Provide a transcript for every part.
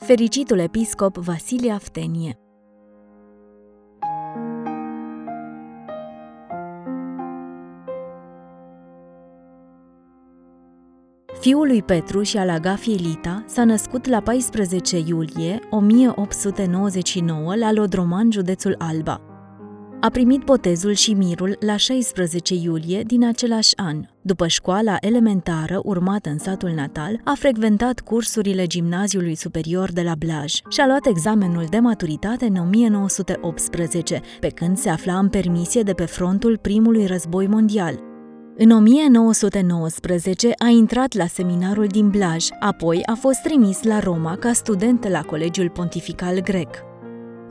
Fericitul episcop Vasilie Aftenie Fiul lui Petru și al Agafiei Lita s-a născut la 14 iulie 1899 la Lodroman, județul Alba. A primit botezul și mirul la 16 iulie din același an. După școala elementară urmată în satul natal, a frecventat cursurile gimnaziului superior de la Blaj și a luat examenul de maturitate în 1918, pe când se afla în permisie de pe frontul primului război mondial. În 1919 a intrat la seminarul din Blaj, apoi a fost trimis la Roma ca student la Colegiul Pontifical Grec.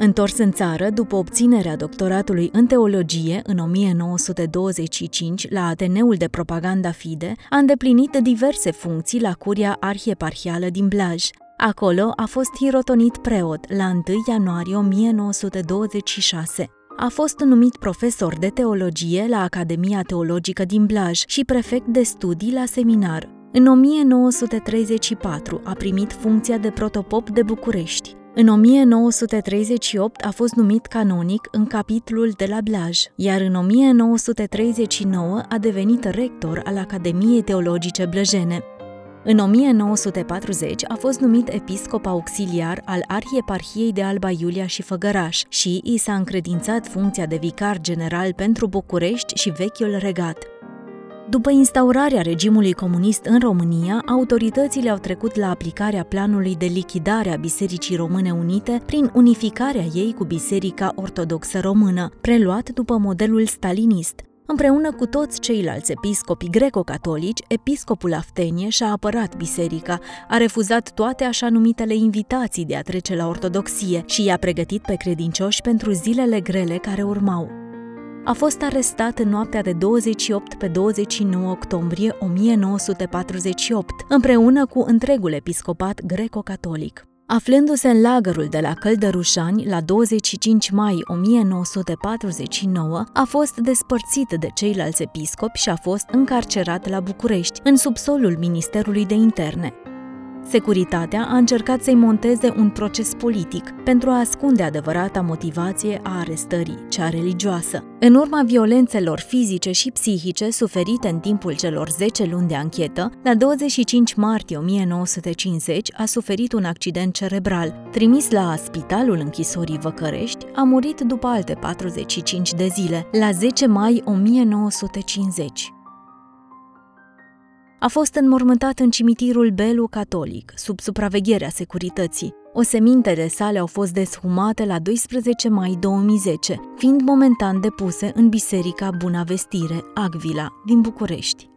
Întors în țară, după obținerea doctoratului în teologie în 1925 la Ateneul de Propaganda Fide, a îndeplinit diverse funcții la curia arhieparhială din Blaj. Acolo a fost hirotonit preot la 1 ianuarie 1926. A fost numit profesor de teologie la Academia Teologică din Blaj și prefect de studii la seminar. În 1934 a primit funcția de protopop de București. În 1938 a fost numit canonic în capitolul de la Blaj, iar în 1939 a devenit rector al Academiei Teologice Blăjene. În 1940 a fost numit episcop auxiliar al Arhieparhiei de Alba Iulia și Făgăraș și i s-a încredințat funcția de vicar general pentru București și vechiul regat. După instaurarea regimului comunist în România, autoritățile au trecut la aplicarea planului de lichidare a Bisericii Române Unite prin unificarea ei cu Biserica Ortodoxă Română, preluat după modelul stalinist. Împreună cu toți ceilalți episcopi greco-catolici, episcopul Aftenie și-a apărat biserica, a refuzat toate așa numitele invitații de a trece la ortodoxie și i-a pregătit pe credincioși pentru zilele grele care urmau a fost arestat în noaptea de 28 pe 29 octombrie 1948, împreună cu întregul episcopat greco-catolic. Aflându-se în lagărul de la Căldărușani la 25 mai 1949, a fost despărțit de ceilalți episcopi și a fost încarcerat la București, în subsolul Ministerului de Interne. Securitatea a încercat să-i monteze un proces politic pentru a ascunde adevărata motivație a arestării, cea religioasă. În urma violențelor fizice și psihice suferite în timpul celor 10 luni de anchetă, la 25 martie 1950 a suferit un accident cerebral. Trimis la spitalul închisorii Văcărești, a murit după alte 45 de zile, la 10 mai 1950 a fost înmormântat în cimitirul Belu Catolic, sub supravegherea securității. Osemintele sale au fost deshumate la 12 mai 2010, fiind momentan depuse în Biserica Buna Vestire, Agvila, din București.